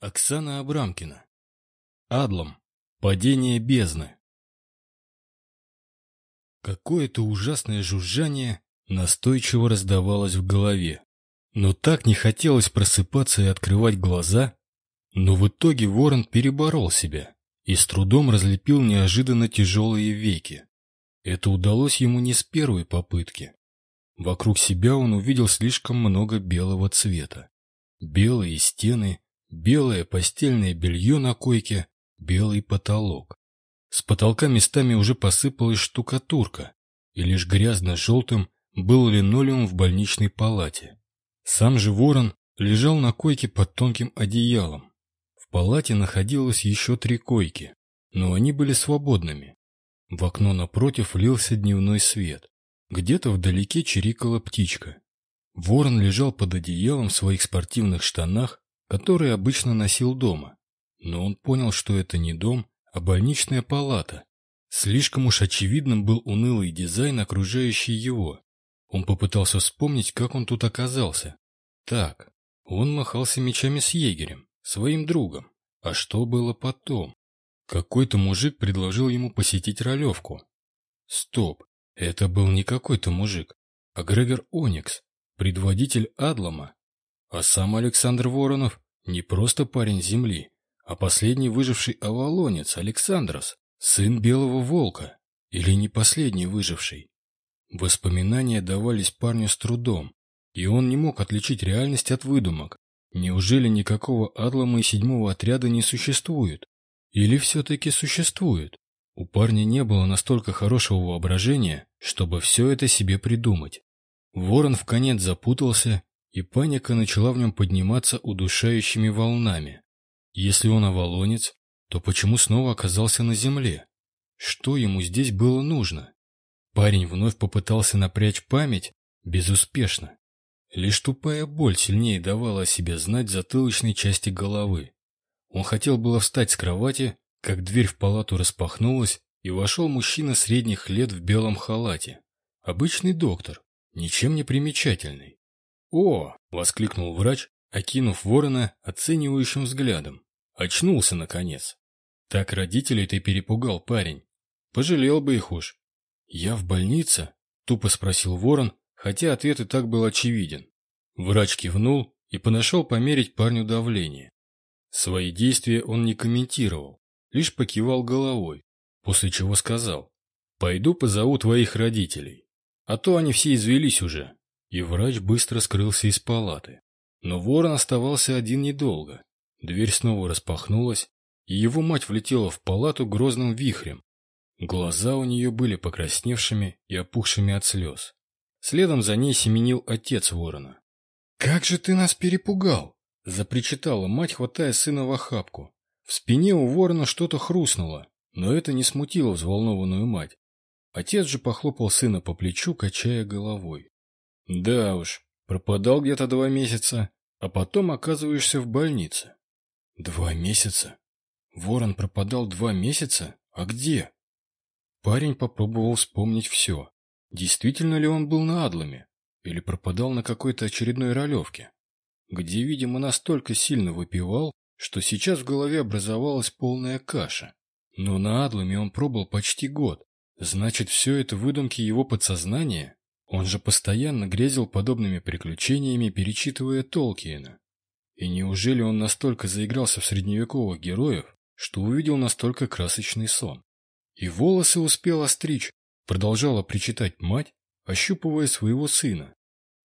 Оксана Абрамкина. Адлом. Падение бездны. Какое-то ужасное жужжание настойчиво раздавалось в голове. Но так не хотелось просыпаться и открывать глаза. Но в итоге ворон переборол себя и с трудом разлепил неожиданно тяжелые веки. Это удалось ему не с первой попытки. Вокруг себя он увидел слишком много белого цвета. Белые стены, Белое постельное белье на койке, белый потолок. С потолка местами уже посыпалась штукатурка, и лишь грязно-желтым был линолеум в больничной палате. Сам же ворон лежал на койке под тонким одеялом. В палате находилось еще три койки, но они были свободными. В окно напротив лился дневной свет. Где-то вдалеке чирикала птичка. Ворон лежал под одеялом в своих спортивных штанах который обычно носил дома. Но он понял, что это не дом, а больничная палата. Слишком уж очевидным был унылый дизайн, окружающий его. Он попытался вспомнить, как он тут оказался. Так, он махался мечами с егерем, своим другом. А что было потом? Какой-то мужик предложил ему посетить ролевку. Стоп, это был не какой-то мужик, а Грегор Оникс, предводитель Адлама. А сам Александр Воронов не просто парень Земли, а последний выживший авалонец Александрос, сын Белого Волка, или не последний выживший. Воспоминания давались парню с трудом, и он не мог отличить реальность от выдумок. Неужели никакого Адлама и седьмого отряда не существует? Или все-таки существует? У парня не было настолько хорошего воображения, чтобы все это себе придумать. Ворон в конец запутался и паника начала в нем подниматься удушающими волнами. Если он авалонец, то почему снова оказался на земле? Что ему здесь было нужно? Парень вновь попытался напрячь память, безуспешно. Лишь тупая боль сильнее давала о себе знать затылочной части головы. Он хотел было встать с кровати, как дверь в палату распахнулась, и вошел мужчина средних лет в белом халате. Обычный доктор, ничем не примечательный. «О!» — воскликнул врач, окинув ворона оценивающим взглядом. Очнулся, наконец. Так родителей ты перепугал, парень. Пожалел бы их уж. «Я в больнице?» — тупо спросил ворон, хотя ответ и так был очевиден. Врач кивнул и подошел померить парню давление. Свои действия он не комментировал, лишь покивал головой, после чего сказал «Пойду позову твоих родителей, а то они все извелись уже, и врач быстро скрылся из палаты. Но ворон оставался один недолго. Дверь снова распахнулась, и его мать влетела в палату грозным вихрем. Глаза у нее были покрасневшими и опухшими от слез. Следом за ней семенил отец ворона. «Как же ты нас перепугал!» — запричитала мать, хватая сына в охапку. В спине у ворона что-то хрустнуло, но это не смутило взволнованную мать. Отец же похлопал сына по плечу, качая головой. Да уж, пропадал где-то два месяца, а потом оказываешься в больнице. Два месяца? Ворон пропадал два месяца? А где? Парень попробовал вспомнить все. Действительно ли он был на Адламе? Или пропадал на какой-то очередной ролевке? Где, видимо, настолько сильно выпивал, что сейчас в голове образовалась полная каша. Но на Адламе он пробыл почти год. Значит, все это выдумки его подсознания? Он же постоянно грезил подобными приключениями, перечитывая Толкиена. И неужели он настолько заигрался в средневековых героев, что увидел настолько красочный сон? И волосы успел остричь, продолжала причитать мать, ощупывая своего сына.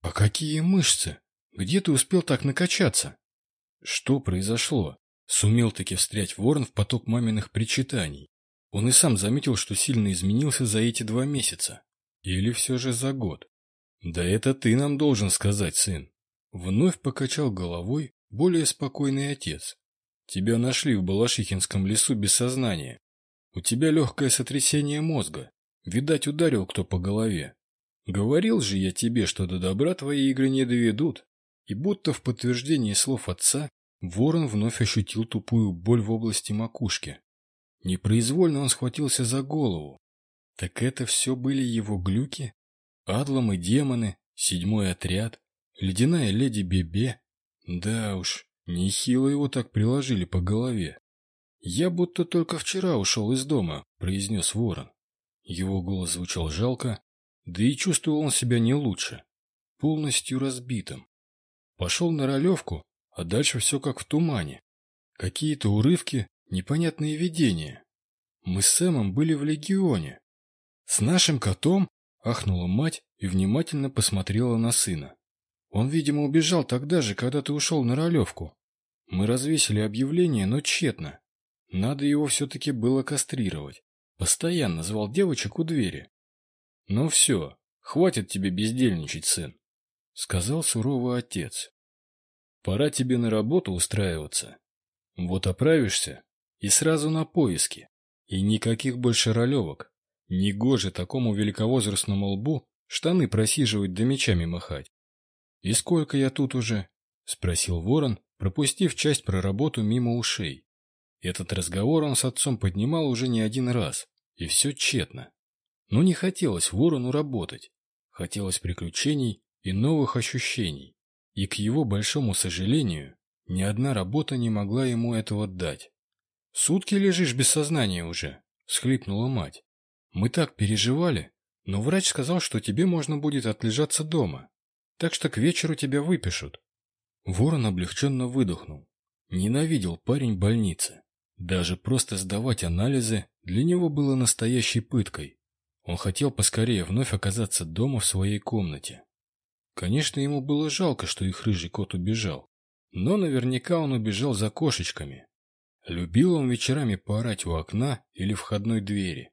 «А какие мышцы? Где ты успел так накачаться?» Что произошло? Сумел таки встрять ворон в поток маминых причитаний. Он и сам заметил, что сильно изменился за эти два месяца. Или все же за год? Да это ты нам должен сказать, сын. Вновь покачал головой более спокойный отец. Тебя нашли в Балашихинском лесу без сознания. У тебя легкое сотрясение мозга. Видать, ударил кто по голове. Говорил же я тебе, что до добра твои игры не доведут. И будто в подтверждение слов отца, ворон вновь ощутил тупую боль в области макушки. Непроизвольно он схватился за голову, так это все были его глюки? Адлом и демоны, седьмой отряд, ледяная леди Бебе. Да уж, Нехило его так приложили по голове. «Я будто только вчера ушел из дома», — произнес ворон. Его голос звучал жалко, да и чувствовал он себя не лучше, полностью разбитым. Пошел на ролевку, а дальше все как в тумане. Какие-то урывки, непонятные видения. Мы с Сэмом были в Легионе. С нашим котом ахнула мать и внимательно посмотрела на сына. Он, видимо, убежал тогда же, когда ты ушел на ролевку. Мы развесили объявление, но тщетно. Надо его все-таки было кастрировать. Постоянно звал девочек у двери. Ну все, хватит тебе бездельничать, сын, сказал суровый отец. Пора тебе на работу устраиваться. Вот оправишься и сразу на поиски. И никаких больше ролевок. Негоже такому великовозрастному лбу штаны просиживать да мечами махать. «И сколько я тут уже?» — спросил ворон, пропустив часть про работу мимо ушей. Этот разговор он с отцом поднимал уже не один раз, и все тщетно. Но не хотелось ворону работать. Хотелось приключений и новых ощущений. И к его большому сожалению, ни одна работа не могла ему этого дать. «Сутки лежишь без сознания уже», — схлипнула мать. «Мы так переживали, но врач сказал, что тебе можно будет отлежаться дома, так что к вечеру тебя выпишут». Ворон облегченно выдохнул. Ненавидел парень больницы. Даже просто сдавать анализы для него было настоящей пыткой. Он хотел поскорее вновь оказаться дома в своей комнате. Конечно, ему было жалко, что их рыжий кот убежал. Но наверняка он убежал за кошечками. Любил он вечерами поорать у окна или входной двери.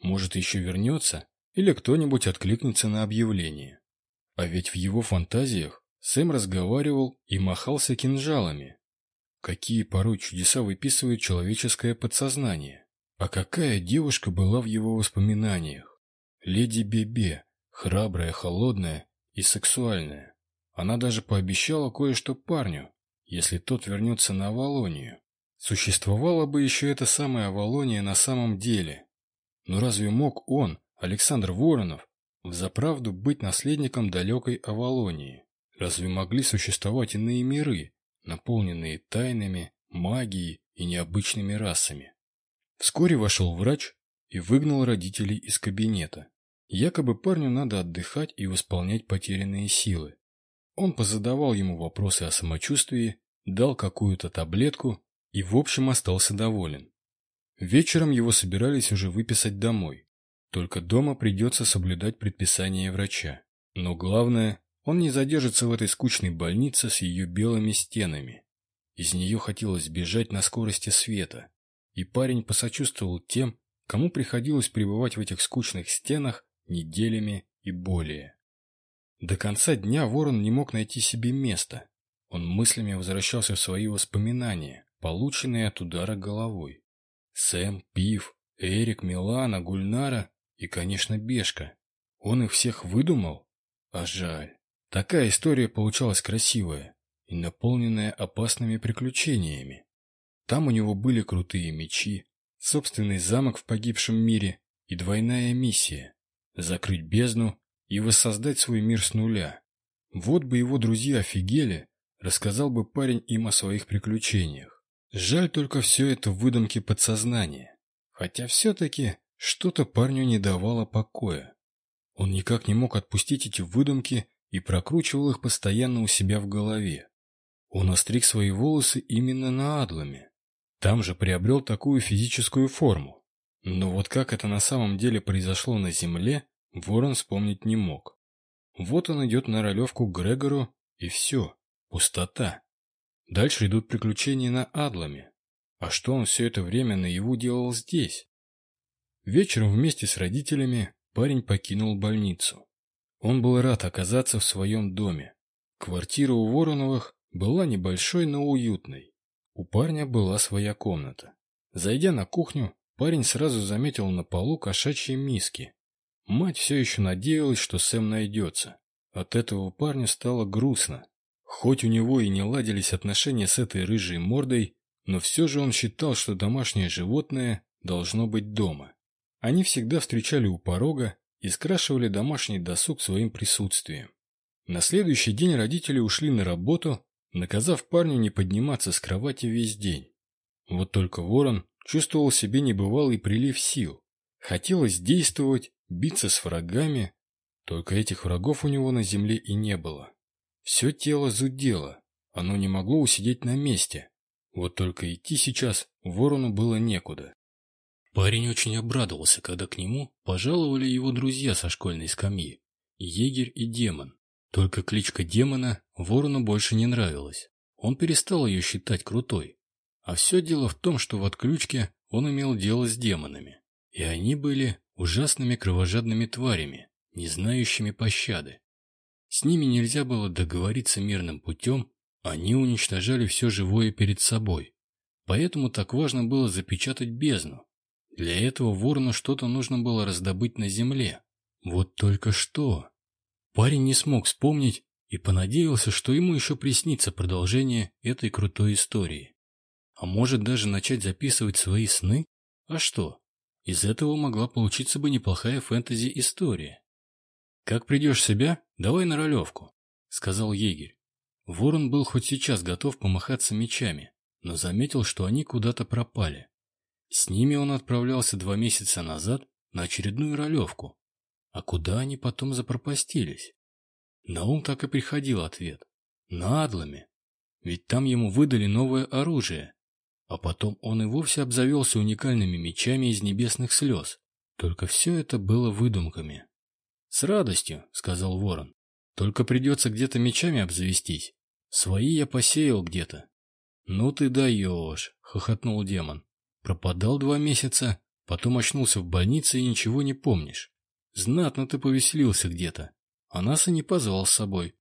Может, еще вернется, или кто-нибудь откликнется на объявление. А ведь в его фантазиях Сэм разговаривал и махался кинжалами. Какие порой чудеса выписывает человеческое подсознание. А какая девушка была в его воспоминаниях? Леди Бебе, храбрая, холодная и сексуальная. Она даже пообещала кое-что парню, если тот вернется на Авалонию. Существовала бы еще эта самая Авалония на самом деле. Но разве мог он, Александр Воронов, взаправду быть наследником далекой Авалонии? Разве могли существовать иные миры, наполненные тайнами, магией и необычными расами? Вскоре вошел врач и выгнал родителей из кабинета. Якобы парню надо отдыхать и восполнять потерянные силы. Он позадавал ему вопросы о самочувствии, дал какую-то таблетку и в общем остался доволен. Вечером его собирались уже выписать домой. Только дома придется соблюдать предписания врача. Но главное, он не задержится в этой скучной больнице с ее белыми стенами. Из нее хотелось бежать на скорости света. И парень посочувствовал тем, кому приходилось пребывать в этих скучных стенах неделями и более. До конца дня Ворон не мог найти себе места. Он мыслями возвращался в свои воспоминания, полученные от удара головой. Сэм, Пив, Эрик, Милана, Гульнара и, конечно, Бешка. Он их всех выдумал? А жаль. Такая история получалась красивая и наполненная опасными приключениями. Там у него были крутые мечи, собственный замок в погибшем мире и двойная миссия закрыть бездну и воссоздать свой мир с нуля. Вот бы его друзья офигели, рассказал бы парень им о своих приключениях. Жаль только все это выдумки подсознания. Хотя все-таки что-то парню не давало покоя. Он никак не мог отпустить эти выдумки и прокручивал их постоянно у себя в голове. Он остриг свои волосы именно на Адламе. Там же приобрел такую физическую форму. Но вот как это на самом деле произошло на Земле, Ворон вспомнить не мог. Вот он идет на ролевку к Грегору, и все, пустота. Дальше идут приключения на Адламе. А что он все это время наяву делал здесь? Вечером вместе с родителями парень покинул больницу. Он был рад оказаться в своем доме. Квартира у Вороновых была небольшой, но уютной. У парня была своя комната. Зайдя на кухню, Парень сразу заметил на полу кошачьи миски. Мать все еще надеялась, что Сэм найдется. От этого парню стало грустно. Хоть у него и не ладились отношения с этой рыжей мордой, но все же он считал, что домашнее животное должно быть дома. Они всегда встречали у порога и скрашивали домашний досуг своим присутствием. На следующий день родители ушли на работу, наказав парню не подниматься с кровати весь день. Вот только ворон чувствовал себе небывалый прилив сил. Хотелось действовать, биться с врагами, только этих врагов у него на земле и не было. Все тело зудело, оно не могло усидеть на месте. Вот только идти сейчас ворону было некуда. Парень очень обрадовался, когда к нему пожаловали его друзья со школьной скамьи – егерь и демон. Только кличка демона ворону больше не нравилась. Он перестал ее считать крутой. А все дело в том, что в отключке он имел дело с демонами. И они были ужасными кровожадными тварями, не знающими пощады. С ними нельзя было договориться мирным путем, они уничтожали все живое перед собой. Поэтому так важно было запечатать бездну. Для этого ворону что-то нужно было раздобыть на земле. Вот только что. Парень не смог вспомнить и понадеялся, что ему еще приснится продолжение этой крутой истории. А может даже начать записывать свои сны? А что? Из этого могла получиться бы неплохая фэнтези-история. «Как придешь в себя, давай на ролевку», — сказал егерь. Ворон был хоть сейчас готов помахаться мечами, но заметил, что они куда-то пропали. С ними он отправлялся два месяца назад на очередную ролевку, а куда они потом запропастились? На ум так и приходил ответ. На Адламе. Ведь там ему выдали новое оружие. А потом он и вовсе обзавелся уникальными мечами из небесных слез. Только все это было выдумками. «С радостью», — сказал ворон. «Только придется где-то мечами обзавестись. Свои я посеял где-то». «Ну ты даешь», — хохотнул демон. «Пропадал два месяца, потом очнулся в больнице и ничего не помнишь. Знатно ты повеселился где-то, а нас и не позвал с собой.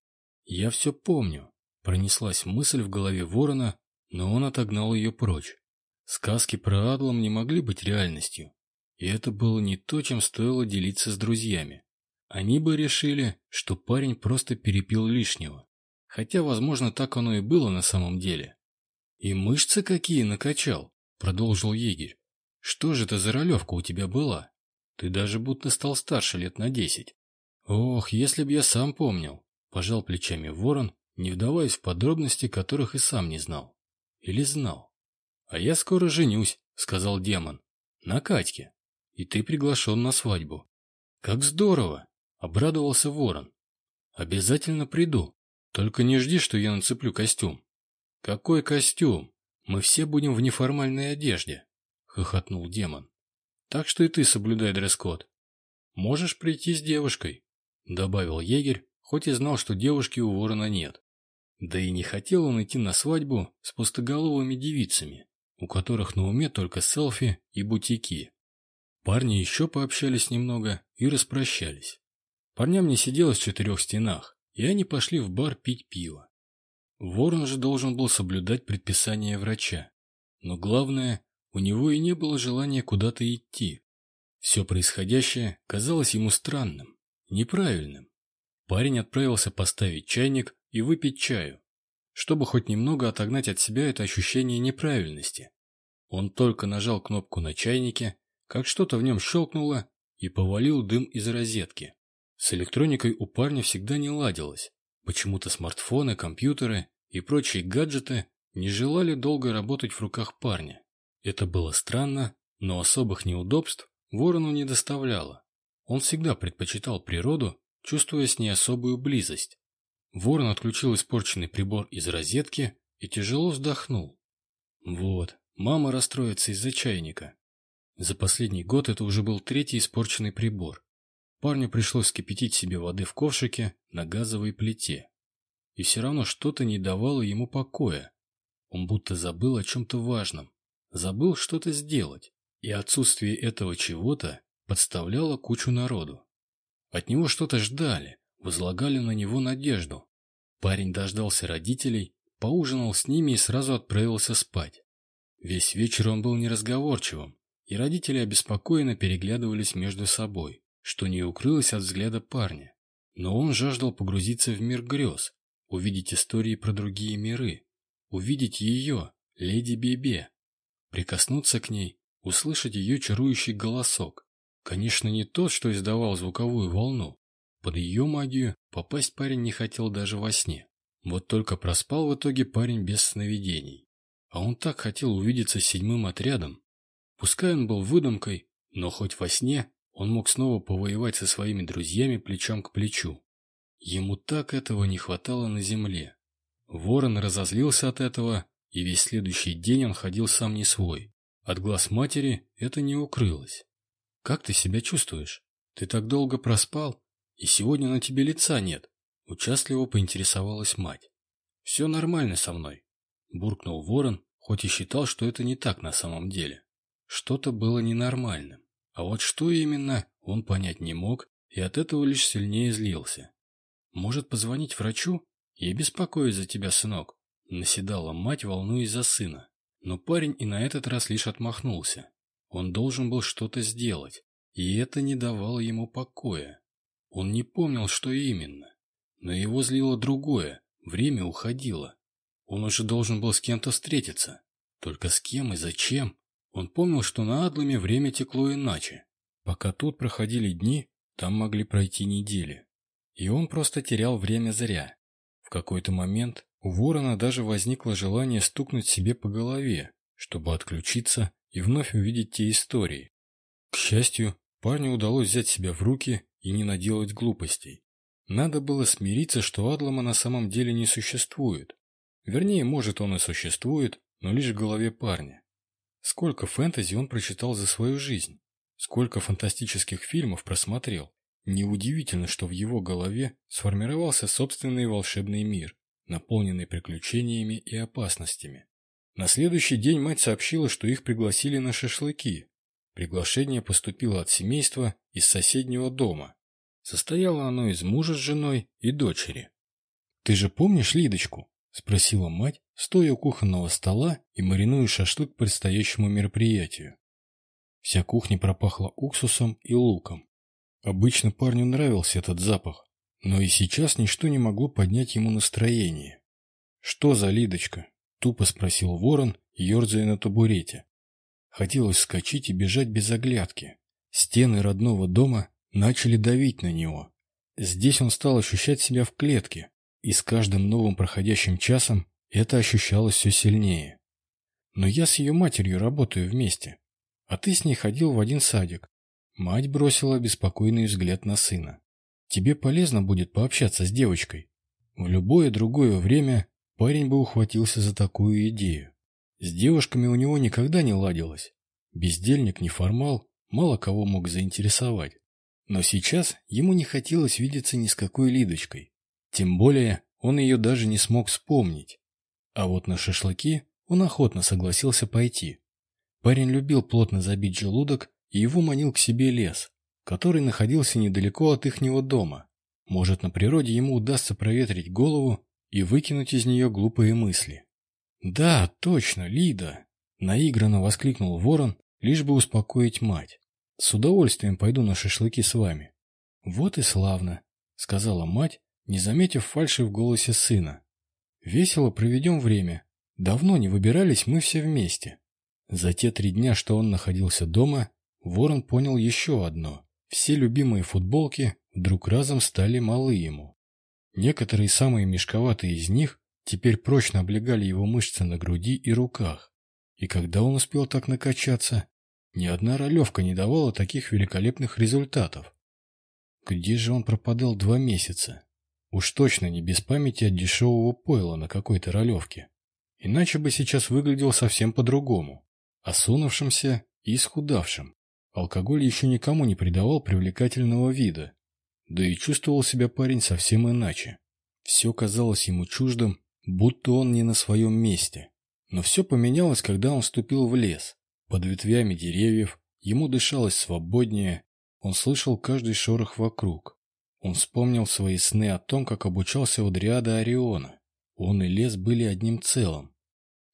Я все помню. Пронеслась мысль в голове ворона, но он отогнал ее прочь. Сказки про Адлом не могли быть реальностью. И это было не то, чем стоило делиться с друзьями. Они бы решили, что парень просто перепил лишнего. Хотя, возможно, так оно и было на самом деле. «И мышцы какие накачал», — продолжил егерь. «Что же это за ролевка у тебя была?» Ты даже будто стал старше лет на десять. Ох, если б я сам помнил. Пожал плечами ворон, не вдаваясь в подробности, которых и сам не знал. Или знал. А я скоро женюсь, сказал демон. На Катьке. И ты приглашен на свадьбу. Как здорово, обрадовался ворон. Обязательно приду. Только не жди, что я нацеплю костюм. Какой костюм? Мы все будем в неформальной одежде, хохотнул демон. Так что и ты соблюдай дресс-код. Можешь прийти с девушкой, добавил егерь, хоть и знал, что девушки у ворона нет. Да и не хотел он идти на свадьбу с пустоголовыми девицами, у которых на уме только селфи и бутики. Парни еще пообщались немного и распрощались. Парням не сиделось в четырех стенах, и они пошли в бар пить пиво. Ворон же должен был соблюдать предписания врача. Но главное, у него и не было желания куда-то идти. Все происходящее казалось ему странным, неправильным. Парень отправился поставить чайник и выпить чаю, чтобы хоть немного отогнать от себя это ощущение неправильности. Он только нажал кнопку на чайнике, как что-то в нем щелкнуло и повалил дым из розетки. С электроникой у парня всегда не ладилось. Почему-то смартфоны, компьютеры и прочие гаджеты не желали долго работать в руках парня. Это было странно, но особых неудобств ворону не доставляло. Он всегда предпочитал природу, чувствуя с ней особую близость. Ворон отключил испорченный прибор из розетки и тяжело вздохнул. Вот, мама расстроится из-за чайника. За последний год это уже был третий испорченный прибор. Парню пришлось скипятить себе воды в ковшике на газовой плите. И все равно что-то не давало ему покоя. Он будто забыл о чем-то важном забыл что-то сделать, и отсутствие этого чего-то подставляло кучу народу. От него что-то ждали, возлагали на него надежду. Парень дождался родителей, поужинал с ними и сразу отправился спать. Весь вечер он был неразговорчивым, и родители обеспокоенно переглядывались между собой, что не укрылось от взгляда парня. Но он жаждал погрузиться в мир грез, увидеть истории про другие миры, увидеть ее, леди Бебе, Прикоснуться к ней, услышать ее чарующий голосок. Конечно, не тот, что издавал звуковую волну. Под ее магию попасть парень не хотел даже во сне. Вот только проспал в итоге парень без сновидений. А он так хотел увидеться с седьмым отрядом. Пускай он был выдумкой, но хоть во сне он мог снова повоевать со своими друзьями плечом к плечу. Ему так этого не хватало на земле. Ворон разозлился от этого, и весь следующий день он ходил сам не свой. От глаз матери это не укрылось. «Как ты себя чувствуешь? Ты так долго проспал, и сегодня на тебе лица нет», — участливо поинтересовалась мать. «Все нормально со мной», — буркнул ворон, хоть и считал, что это не так на самом деле. Что-то было ненормальным. А вот что именно, он понять не мог, и от этого лишь сильнее злился. «Может, позвонить врачу? Я беспокоюсь за тебя, сынок», — наседала мать, волнуясь за сына. Но парень и на этот раз лишь отмахнулся. Он должен был что-то сделать, и это не давало ему покоя. Он не помнил, что именно. Но его злило другое, время уходило. Он уже должен был с кем-то встретиться. Только с кем и зачем? Он помнил, что на Адламе время текло иначе. Пока тут проходили дни, там могли пройти недели. И он просто терял время зря. В какой-то момент у ворона даже возникло желание стукнуть себе по голове, чтобы отключиться и вновь увидеть те истории. К счастью, парню удалось взять себя в руки и не наделать глупостей. Надо было смириться, что Адлама на самом деле не существует. Вернее, может он и существует, но лишь в голове парня. Сколько фэнтези он прочитал за свою жизнь? Сколько фантастических фильмов просмотрел? Неудивительно, что в его голове сформировался собственный волшебный мир, наполненный приключениями и опасностями. На следующий день мать сообщила, что их пригласили на шашлыки. Приглашение поступило от семейства из соседнего дома. Состояло оно из мужа с женой и дочери. «Ты же помнишь Лидочку?» – спросила мать, стоя у кухонного стола и маринуя шашлык к предстоящему мероприятию. Вся кухня пропахла уксусом и луком. Обычно парню нравился этот запах, но и сейчас ничто не могло поднять ему настроение. «Что за Лидочка?» — тупо спросил ворон, ерзая на табурете. Хотелось вскочить и бежать без оглядки. Стены родного дома начали давить на него. Здесь он стал ощущать себя в клетке, и с каждым новым проходящим часом это ощущалось все сильнее. Но я с ее матерью работаю вместе, а ты с ней ходил в один садик. Мать бросила беспокойный взгляд на сына. Тебе полезно будет пообщаться с девочкой. В любое другое время парень бы ухватился за такую идею. С девушками у него никогда не ладилось. Бездельник, неформал, мало кого мог заинтересовать. Но сейчас ему не хотелось видеться ни с какой Лидочкой. Тем более он ее даже не смог вспомнить. А вот на шашлыки он охотно согласился пойти. Парень любил плотно забить желудок и его манил к себе лес, который находился недалеко от ихнего дома. Может, на природе ему удастся проветрить голову и выкинуть из нее глупые мысли. «Да, точно, Лида!» — наигранно воскликнул ворон, лишь бы успокоить мать. «С удовольствием пойду на шашлыки с вами». «Вот и славно», — сказала мать, не заметив фальши в голосе сына. «Весело проведем время. Давно не выбирались мы все вместе». За те три дня, что он находился дома, Ворон понял еще одно. Все любимые футболки вдруг разом стали малы ему. Некоторые самые мешковатые из них теперь прочно облегали его мышцы на груди и руках. И когда он успел так накачаться, ни одна ролевка не давала таких великолепных результатов. Где же он пропадал два месяца? Уж точно не без памяти от дешевого пойла на какой-то ролевке. Иначе бы сейчас выглядел совсем по-другому, осунувшимся и исхудавшим. Алкоголь еще никому не придавал привлекательного вида. Да и чувствовал себя парень совсем иначе. Все казалось ему чуждым, будто он не на своем месте. Но все поменялось, когда он вступил в лес. Под ветвями деревьев ему дышалось свободнее, он слышал каждый шорох вокруг. Он вспомнил свои сны о том, как обучался у Дриада Ориона. Он и лес были одним целым.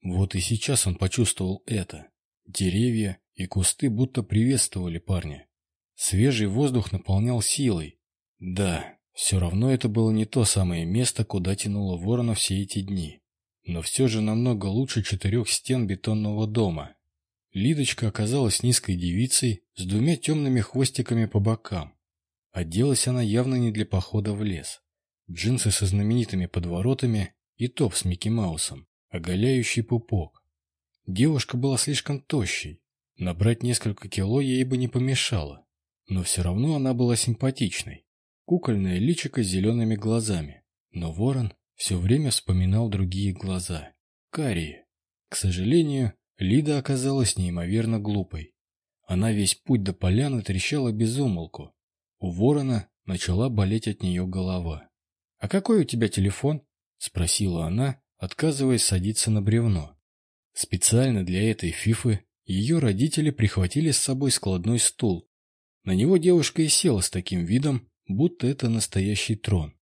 Вот и сейчас он почувствовал это. Деревья, и кусты будто приветствовали парня. Свежий воздух наполнял силой. Да, все равно это было не то самое место, куда тянуло ворона все эти дни. Но все же намного лучше четырех стен бетонного дома. Лидочка оказалась низкой девицей с двумя темными хвостиками по бокам. Оделась она явно не для похода в лес. Джинсы со знаменитыми подворотами и топ с Микки Маусом, оголяющий пупок. Девушка была слишком тощей. Набрать несколько кило ей бы не помешало. Но все равно она была симпатичной. Кукольное личико с зелеными глазами. Но ворон все время вспоминал другие глаза. Карие. К сожалению, Лида оказалась неимоверно глупой. Она весь путь до поляны трещала без умолку. У ворона начала болеть от нее голова. «А какой у тебя телефон?» — спросила она, отказываясь садиться на бревно. Специально для этой фифы ее родители прихватили с собой складной стул. На него девушка и села с таким видом, будто это настоящий трон.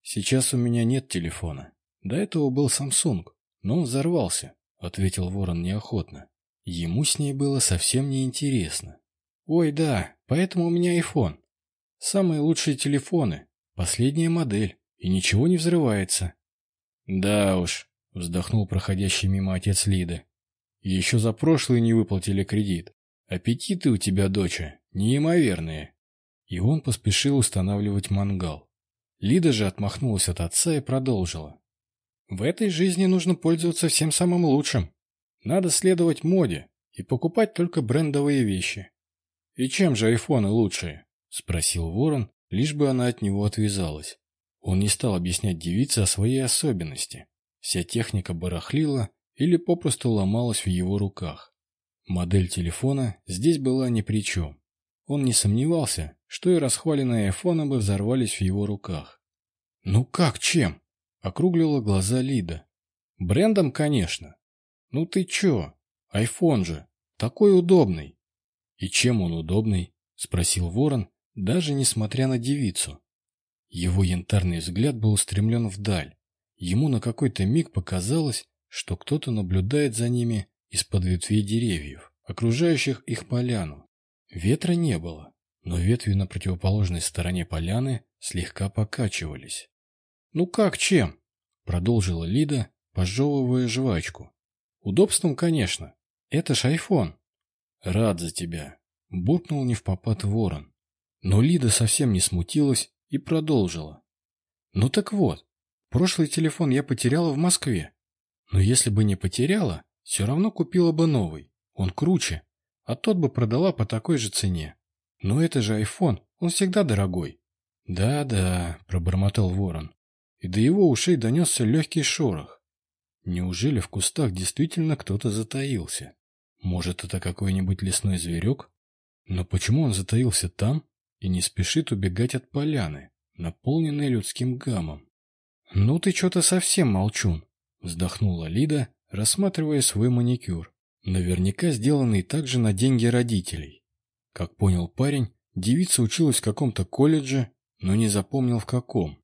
«Сейчас у меня нет телефона. До этого был Samsung, но он взорвался», — ответил Ворон неохотно. Ему с ней было совсем неинтересно. «Ой, да, поэтому у меня iPhone. Самые лучшие телефоны, последняя модель, и ничего не взрывается». «Да уж», — вздохнул проходящий мимо отец Лиды. «Еще за прошлый не выплатили кредит. Аппетиты у тебя, доча, неимоверные». И он поспешил устанавливать мангал. Лида же отмахнулась от отца и продолжила. «В этой жизни нужно пользоваться всем самым лучшим. Надо следовать моде и покупать только брендовые вещи. И чем же айфоны лучшие? Спросил Ворон, лишь бы она от него отвязалась. Он не стал объяснять девице о своей особенности. Вся техника барахлила или попросту ломалась в его руках. Модель телефона здесь была ни при чем. Он не сомневался, что и расхваленные айфоны бы взорвались в его руках. «Ну как чем?» — округлила глаза Лида. «Брендом, конечно. «Ну ты чё? Айфон же! Такой удобный!» «И чем он удобный?» — спросил ворон, даже несмотря на девицу. Его янтарный взгляд был устремлен вдаль. Ему на какой-то миг показалось, что кто-то наблюдает за ними из-под ветвей деревьев, окружающих их поляну. Ветра не было, но ветви на противоположной стороне поляны слегка покачивались. «Ну как чем?» — продолжила Лида, пожевывая жвачку. Удобством, конечно. Это ж айфон. Рад за тебя. Буркнул попад ворон. Но Лида совсем не смутилась и продолжила. Ну так вот, прошлый телефон я потеряла в Москве. Но если бы не потеряла, все равно купила бы новый. Он круче, а тот бы продала по такой же цене. Но это же айфон, он всегда дорогой. Да-да, пробормотал ворон. И до его ушей донесся легкий шорох. Неужели в кустах действительно кто-то затаился? Может, это какой-нибудь лесной зверек? Но почему он затаился там и не спешит убегать от поляны, наполненной людским гамом? «Ну ты что-то совсем молчун», — вздохнула Лида, рассматривая свой маникюр, наверняка сделанный также на деньги родителей. Как понял парень, девица училась в каком-то колледже, но не запомнил в каком.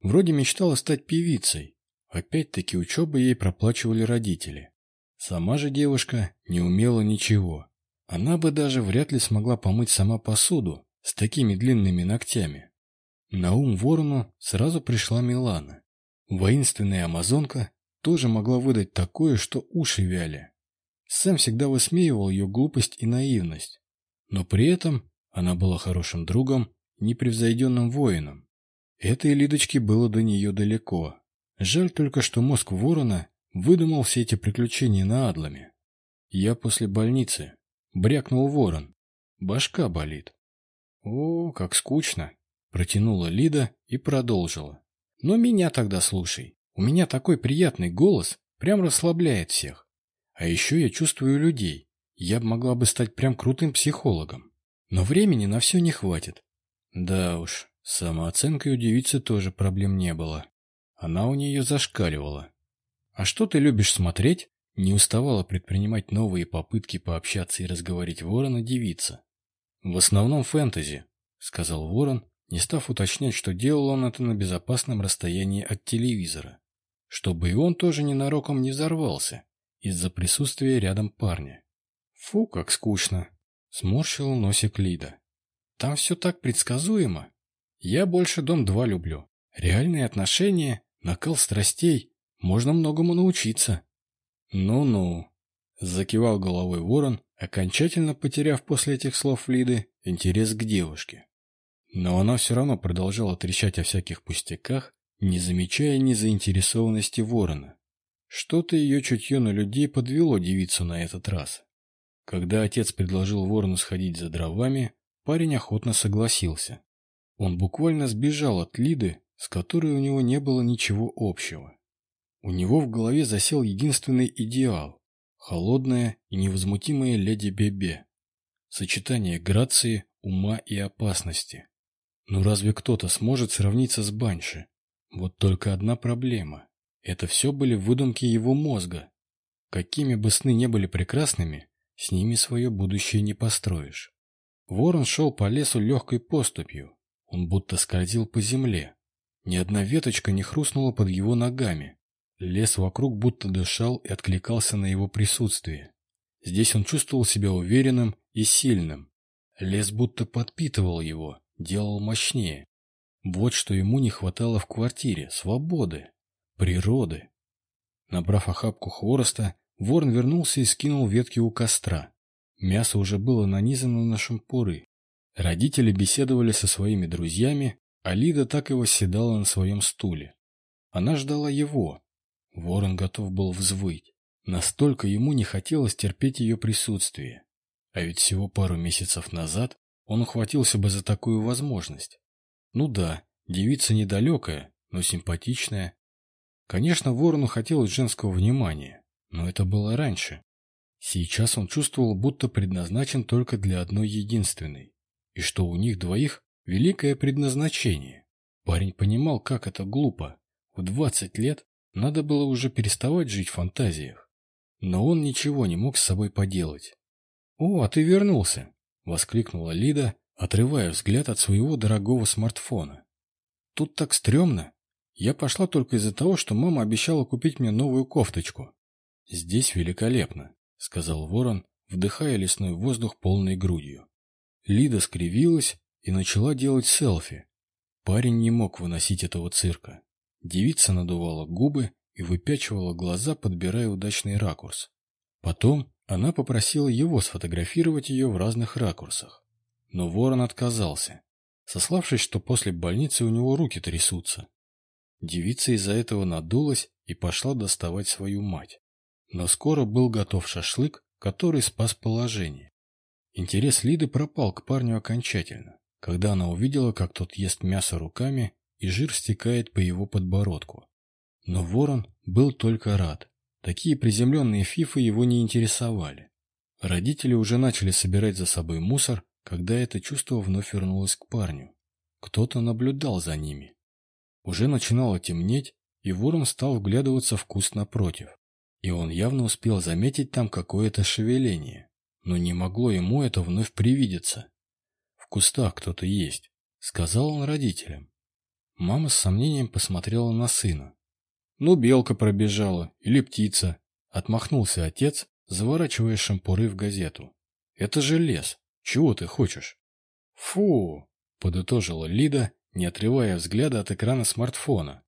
Вроде мечтала стать певицей, Опять-таки учебу ей проплачивали родители. Сама же девушка не умела ничего. Она бы даже вряд ли смогла помыть сама посуду с такими длинными ногтями. На ум ворону сразу пришла Милана. Воинственная амазонка тоже могла выдать такое, что уши вяли. Сэм всегда высмеивал ее глупость и наивность. Но при этом она была хорошим другом, непревзойденным воином. Этой Лидочке было до нее далеко. Жаль только, что мозг ворона выдумал все эти приключения на Адламе. Я после больницы. Брякнул ворон. Башка болит. О, как скучно. Протянула Лида и продолжила. Но меня тогда слушай. У меня такой приятный голос, прям расслабляет всех. А еще я чувствую людей. Я могла бы стать прям крутым психологом. Но времени на все не хватит. Да уж, с самооценкой у девицы тоже проблем не было. Она у нее зашкаливала. «А что ты любишь смотреть?» Не уставала предпринимать новые попытки пообщаться и разговорить ворона девица. «В основном фэнтези», — сказал ворон, не став уточнять, что делал он это на безопасном расстоянии от телевизора, чтобы и он тоже ненароком не взорвался из-за присутствия рядом парня. «Фу, как скучно!» — сморщил носик Лида. «Там все так предсказуемо. Я больше Дом-2 люблю. Реальные отношения Накал страстей. Можно многому научиться. Ну-ну. Закивал головой ворон, окончательно потеряв после этих слов Лиды интерес к девушке. Но она все равно продолжала трещать о всяких пустяках, не замечая незаинтересованности ворона. Что-то ее чутье на людей подвело девицу на этот раз. Когда отец предложил ворону сходить за дровами, парень охотно согласился. Он буквально сбежал от Лиды, с которой у него не было ничего общего. У него в голове засел единственный идеал – холодная и невозмутимая леди Бебе. Сочетание грации, ума и опасности. Ну разве кто-то сможет сравниться с Банши? Вот только одна проблема. Это все были выдумки его мозга. Какими бы сны не были прекрасными, с ними свое будущее не построишь. Ворон шел по лесу легкой поступью. Он будто скользил по земле. Ни одна веточка не хрустнула под его ногами. Лес вокруг будто дышал и откликался на его присутствие. Здесь он чувствовал себя уверенным и сильным. Лес будто подпитывал его, делал мощнее. Вот что ему не хватало в квартире – свободы, природы. Набрав охапку хвороста, ворон вернулся и скинул ветки у костра. Мясо уже было нанизано на шампуры. Родители беседовали со своими друзьями, а Лида так и восседала на своем стуле. Она ждала его, Ворон готов был взвыть. Настолько ему не хотелось терпеть ее присутствие. А ведь всего пару месяцев назад он ухватился бы за такую возможность. Ну да, девица недалекая, но симпатичная. Конечно, ворону хотелось женского внимания, но это было раньше. Сейчас он чувствовал, будто предназначен только для одной единственной, и что у них двоих великое предназначение. Парень понимал, как это глупо. В двадцать лет надо было уже переставать жить в фантазиях. Но он ничего не мог с собой поделать. «О, а ты вернулся!» — воскликнула Лида, отрывая взгляд от своего дорогого смартфона. «Тут так стрёмно. Я пошла только из-за того, что мама обещала купить мне новую кофточку». «Здесь великолепно», — сказал ворон, вдыхая лесной воздух полной грудью. Лида скривилась и начала делать селфи. Парень не мог выносить этого цирка. Девица надувала губы и выпячивала глаза, подбирая удачный ракурс. Потом она попросила его сфотографировать ее в разных ракурсах. Но ворон отказался, сославшись, что после больницы у него руки трясутся. Девица из-за этого надулась и пошла доставать свою мать. Но скоро был готов шашлык, который спас положение. Интерес Лиды пропал к парню окончательно, когда она увидела, как тот ест мясо руками и жир стекает по его подбородку. Но ворон был только рад. Такие приземленные фифы его не интересовали. Родители уже начали собирать за собой мусор, когда это чувство вновь вернулось к парню. Кто-то наблюдал за ними. Уже начинало темнеть, и ворон стал вглядываться в куст напротив. И он явно успел заметить там какое-то шевеление. Но не могло ему это вновь привидеться. «В кустах кто-то есть», — сказал он родителям. Мама с сомнением посмотрела на сына. «Ну, белка пробежала. Или птица». Отмахнулся отец, заворачивая шампуры в газету. «Это же лес. Чего ты хочешь?» «Фу!» — подытожила Лида, не отрывая взгляда от экрана смартфона.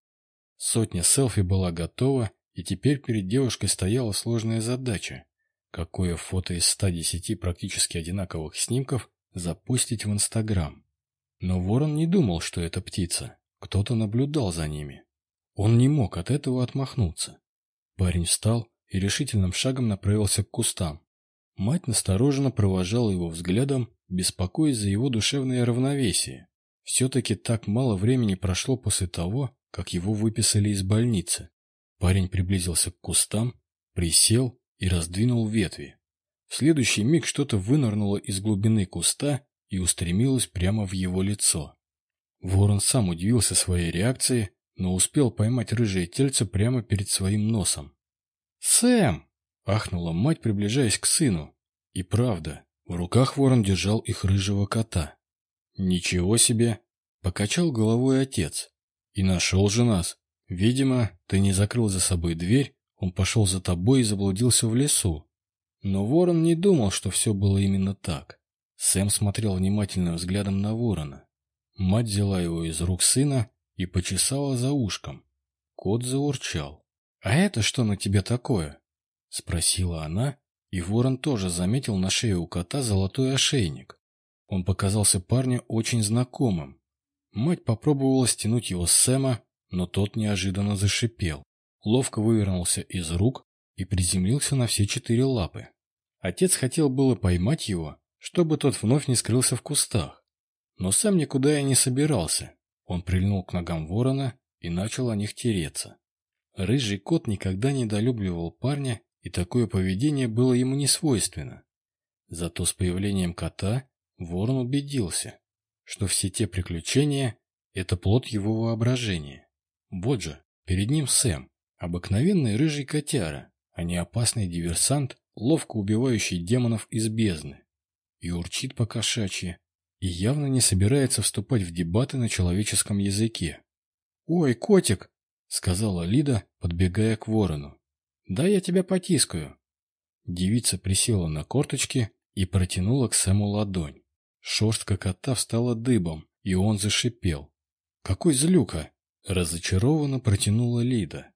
Сотня селфи была готова, и теперь перед девушкой стояла сложная задача. Какое фото из 110 практически одинаковых снимков запустить в Инстаграм? Но Ворон не думал, что это птица. Кто-то наблюдал за ними. Он не мог от этого отмахнуться. Парень встал и решительным шагом направился к кустам. Мать настороженно провожала его взглядом, беспокоясь за его душевное равновесие. Все-таки так мало времени прошло после того, как его выписали из больницы. Парень приблизился к кустам, присел и раздвинул ветви. В следующий миг что-то вынырнуло из глубины куста и устремилось прямо в его лицо. Ворон сам удивился своей реакции, но успел поймать рыжее тельце прямо перед своим носом. «Сэм!» — ахнула мать, приближаясь к сыну. И правда, в руках ворон держал их рыжего кота. «Ничего себе!» — покачал головой отец. «И нашел же нас. Видимо, ты не закрыл за собой дверь, он пошел за тобой и заблудился в лесу». Но ворон не думал, что все было именно так. Сэм смотрел внимательным взглядом на ворона. Мать взяла его из рук сына и почесала за ушком. Кот заурчал. «А это что на тебе такое?» — спросила она, и ворон тоже заметил на шее у кота золотой ошейник. Он показался парню очень знакомым. Мать попробовала стянуть его с Сэма, но тот неожиданно зашипел, ловко вывернулся из рук и приземлился на все четыре лапы. Отец хотел было поймать его, чтобы тот вновь не скрылся в кустах, но сам никуда и не собирался. Он прильнул к ногам ворона и начал о них тереться. Рыжий кот никогда не недолюбливал парня, и такое поведение было ему не свойственно. Зато с появлением кота ворон убедился, что все те приключения – это плод его воображения. Вот же, перед ним Сэм, обыкновенный рыжий котяра, а не опасный диверсант, ловко убивающий демонов из бездны. И урчит по кошачьи, и явно не собирается вступать в дебаты на человеческом языке. «Ой, котик!» — сказала Лида, подбегая к ворону. «Да я тебя потискаю». Девица присела на корточки и протянула к Сэму ладонь. Шерстка кота встала дыбом, и он зашипел. «Какой злюка!» — разочарованно протянула Лида.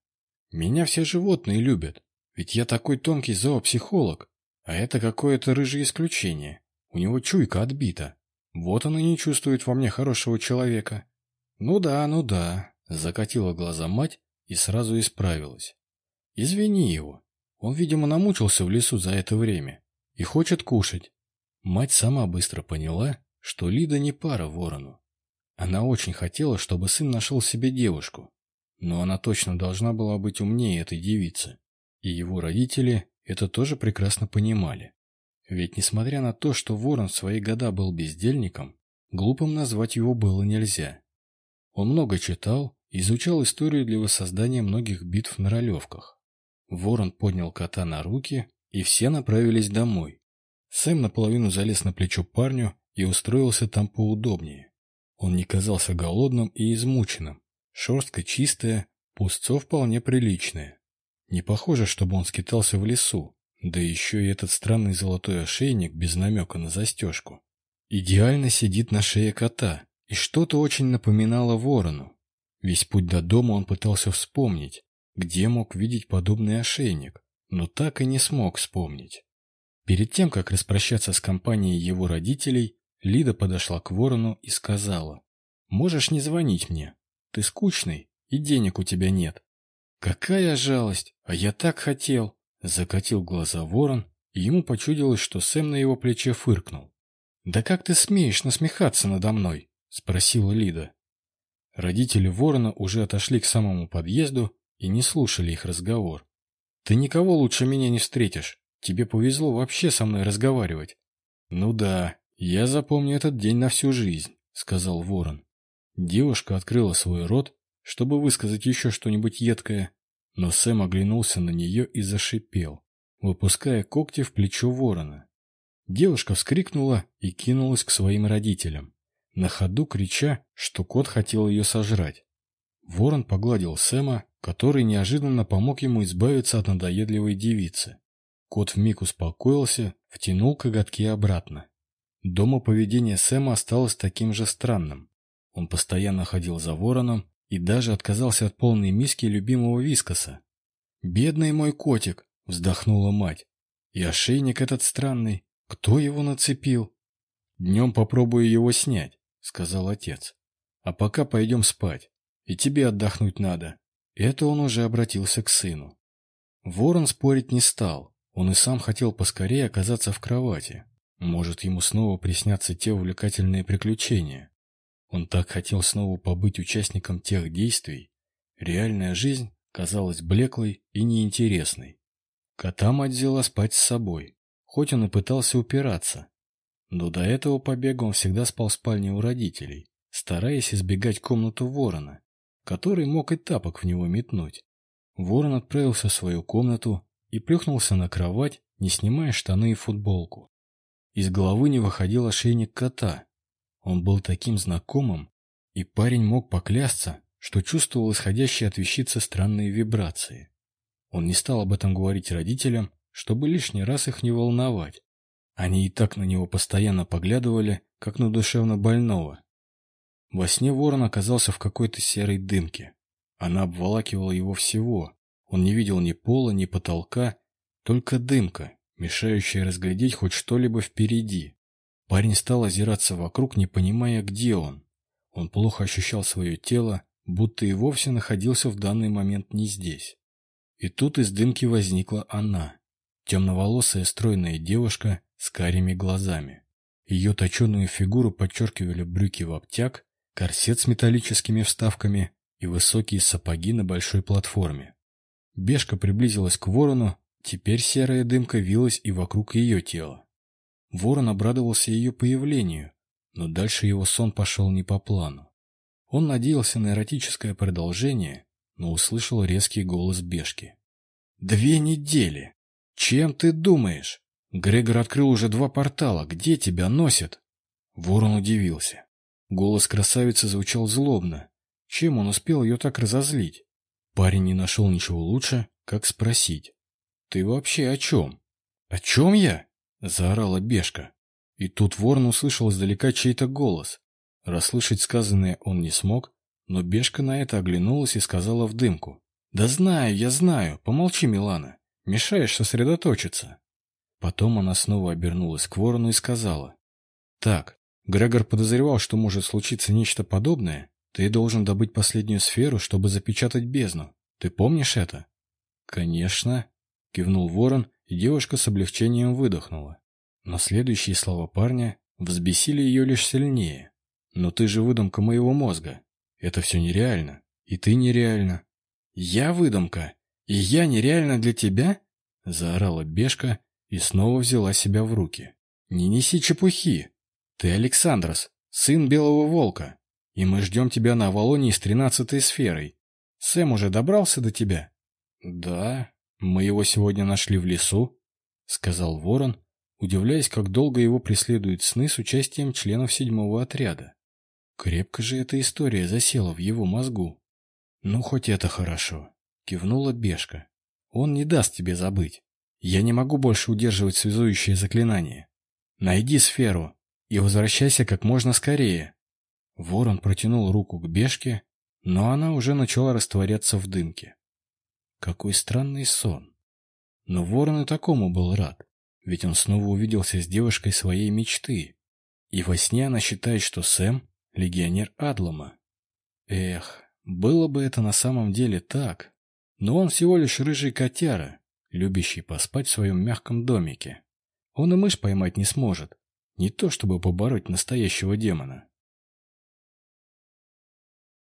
«Меня все животные любят, ведь я такой тонкий зоопсихолог, а это какое-то рыжее исключение. У него чуйка отбита. Вот он и не чувствует во мне хорошего человека». «Ну да, ну да», — закатила глаза мать и сразу исправилась. «Извини его. Он, видимо, намучился в лесу за это время и хочет кушать. Мать сама быстро поняла, что Лида не пара ворону. Она очень хотела, чтобы сын нашел себе девушку, но она точно должна была быть умнее этой девицы. И его родители это тоже прекрасно понимали. Ведь несмотря на то, что ворон в свои года был бездельником, глупым назвать его было нельзя. Он много читал, изучал историю для воссоздания многих битв на ролевках. Ворон поднял кота на руки, и все направились домой. Сэм наполовину залез на плечо парню и устроился там поудобнее. Он не казался голодным и измученным. Шерстка чистая, пустцо вполне приличное. Не похоже, чтобы он скитался в лесу, да еще и этот странный золотой ошейник без намека на застежку. Идеально сидит на шее кота, и что-то очень напоминало ворону. Весь путь до дома он пытался вспомнить, где мог видеть подобный ошейник, но так и не смог вспомнить. Перед тем, как распрощаться с компанией его родителей, Лида подошла к Ворону и сказала, «Можешь не звонить мне. Ты скучный, и денег у тебя нет». «Какая жалость! А я так хотел!» Закатил глаза Ворон, и ему почудилось, что Сэм на его плече фыркнул. «Да как ты смеешь насмехаться надо мной?» — спросила Лида. Родители Ворона уже отошли к самому подъезду и не слушали их разговор. «Ты никого лучше меня не встретишь. Тебе повезло вообще со мной разговаривать. Ну да, я запомню этот день на всю жизнь, сказал Ворон. Девушка открыла свой рот, чтобы высказать еще что-нибудь едкое, но Сэм оглянулся на нее и зашипел, выпуская когти в плечо ворона. Девушка вскрикнула и кинулась к своим родителям, на ходу крича, что кот хотел ее сожрать. Ворон погладил Сэма, который неожиданно помог ему избавиться от надоедливой девицы. Кот вмиг успокоился, втянул коготки обратно. Дома поведение Сэма осталось таким же странным. Он постоянно ходил за вороном и даже отказался от полной миски любимого вискоса. «Бедный мой котик!» — вздохнула мать. «И ошейник этот странный. Кто его нацепил?» «Днем попробую его снять», — сказал отец. «А пока пойдем спать. И тебе отдохнуть надо». Это он уже обратился к сыну. Ворон спорить не стал, он и сам хотел поскорее оказаться в кровати. Может, ему снова приснятся те увлекательные приключения. Он так хотел снова побыть участником тех действий. Реальная жизнь казалась блеклой и неинтересной. Кота мать взяла спать с собой, хоть он и пытался упираться. Но до этого побега он всегда спал в спальне у родителей, стараясь избегать комнату ворона, который мог и тапок в него метнуть. Ворон отправился в свою комнату, и плюхнулся на кровать, не снимая штаны и футболку. Из головы не выходил ошейник кота. Он был таким знакомым, и парень мог поклясться, что чувствовал исходящие от вещицы странные вибрации. Он не стал об этом говорить родителям, чтобы лишний раз их не волновать. Они и так на него постоянно поглядывали, как на душевно больного. Во сне ворон оказался в какой-то серой дымке. Она обволакивала его всего, он не видел ни пола, ни потолка, только дымка, мешающая разглядеть хоть что-либо впереди. Парень стал озираться вокруг, не понимая, где он. Он плохо ощущал свое тело, будто и вовсе находился в данный момент не здесь. И тут из дымки возникла она, темноволосая стройная девушка с карими глазами. Ее точеную фигуру подчеркивали брюки в обтяг, корсет с металлическими вставками и высокие сапоги на большой платформе. Бешка приблизилась к ворону, теперь серая дымка вилась и вокруг ее тела. Ворон обрадовался ее появлению, но дальше его сон пошел не по плану. Он надеялся на эротическое продолжение, но услышал резкий голос Бешки. «Две недели! Чем ты думаешь? Грегор открыл уже два портала. Где тебя носит?» Ворон удивился. Голос красавицы звучал злобно. Чем он успел ее так разозлить? Парень не нашел ничего лучше, как спросить. «Ты вообще о чем?» «О чем я?» — заорала Бешка. И тут ворон услышал издалека чей-то голос. Расслышать сказанное он не смог, но Бешка на это оглянулась и сказала в дымку. «Да знаю, я знаю. Помолчи, Милана. Мешаешь сосредоточиться». Потом она снова обернулась к ворону и сказала. «Так, Грегор подозревал, что может случиться нечто подобное. Ты должен добыть последнюю сферу, чтобы запечатать бездну. Ты помнишь это?» «Конечно», — кивнул ворон, и девушка с облегчением выдохнула. Но следующие слова парня взбесили ее лишь сильнее. «Но ты же выдумка моего мозга. Это все нереально. И ты нереально. «Я выдумка? И я нереально для тебя?» — заорала Бешка и снова взяла себя в руки. «Не неси чепухи. Ты Александрос, сын Белого Волка, и мы ждем тебя на Авалонии с тринадцатой сферой. Сэм уже добрался до тебя?» «Да, мы его сегодня нашли в лесу», — сказал Ворон, удивляясь, как долго его преследуют сны с участием членов седьмого отряда. Крепко же эта история засела в его мозгу. «Ну, хоть это хорошо», — кивнула Бешка. «Он не даст тебе забыть. Я не могу больше удерживать связующее заклинание. Найди сферу и возвращайся как можно скорее». Ворон протянул руку к Бешке, но она уже начала растворяться в дымке. Какой странный сон. Но Ворон и такому был рад, ведь он снова увиделся с девушкой своей мечты. И во сне она считает, что Сэм — легионер Адлама. Эх, было бы это на самом деле так, но он всего лишь рыжий котяра, любящий поспать в своем мягком домике. Он и мышь поймать не сможет, не то чтобы побороть настоящего демона.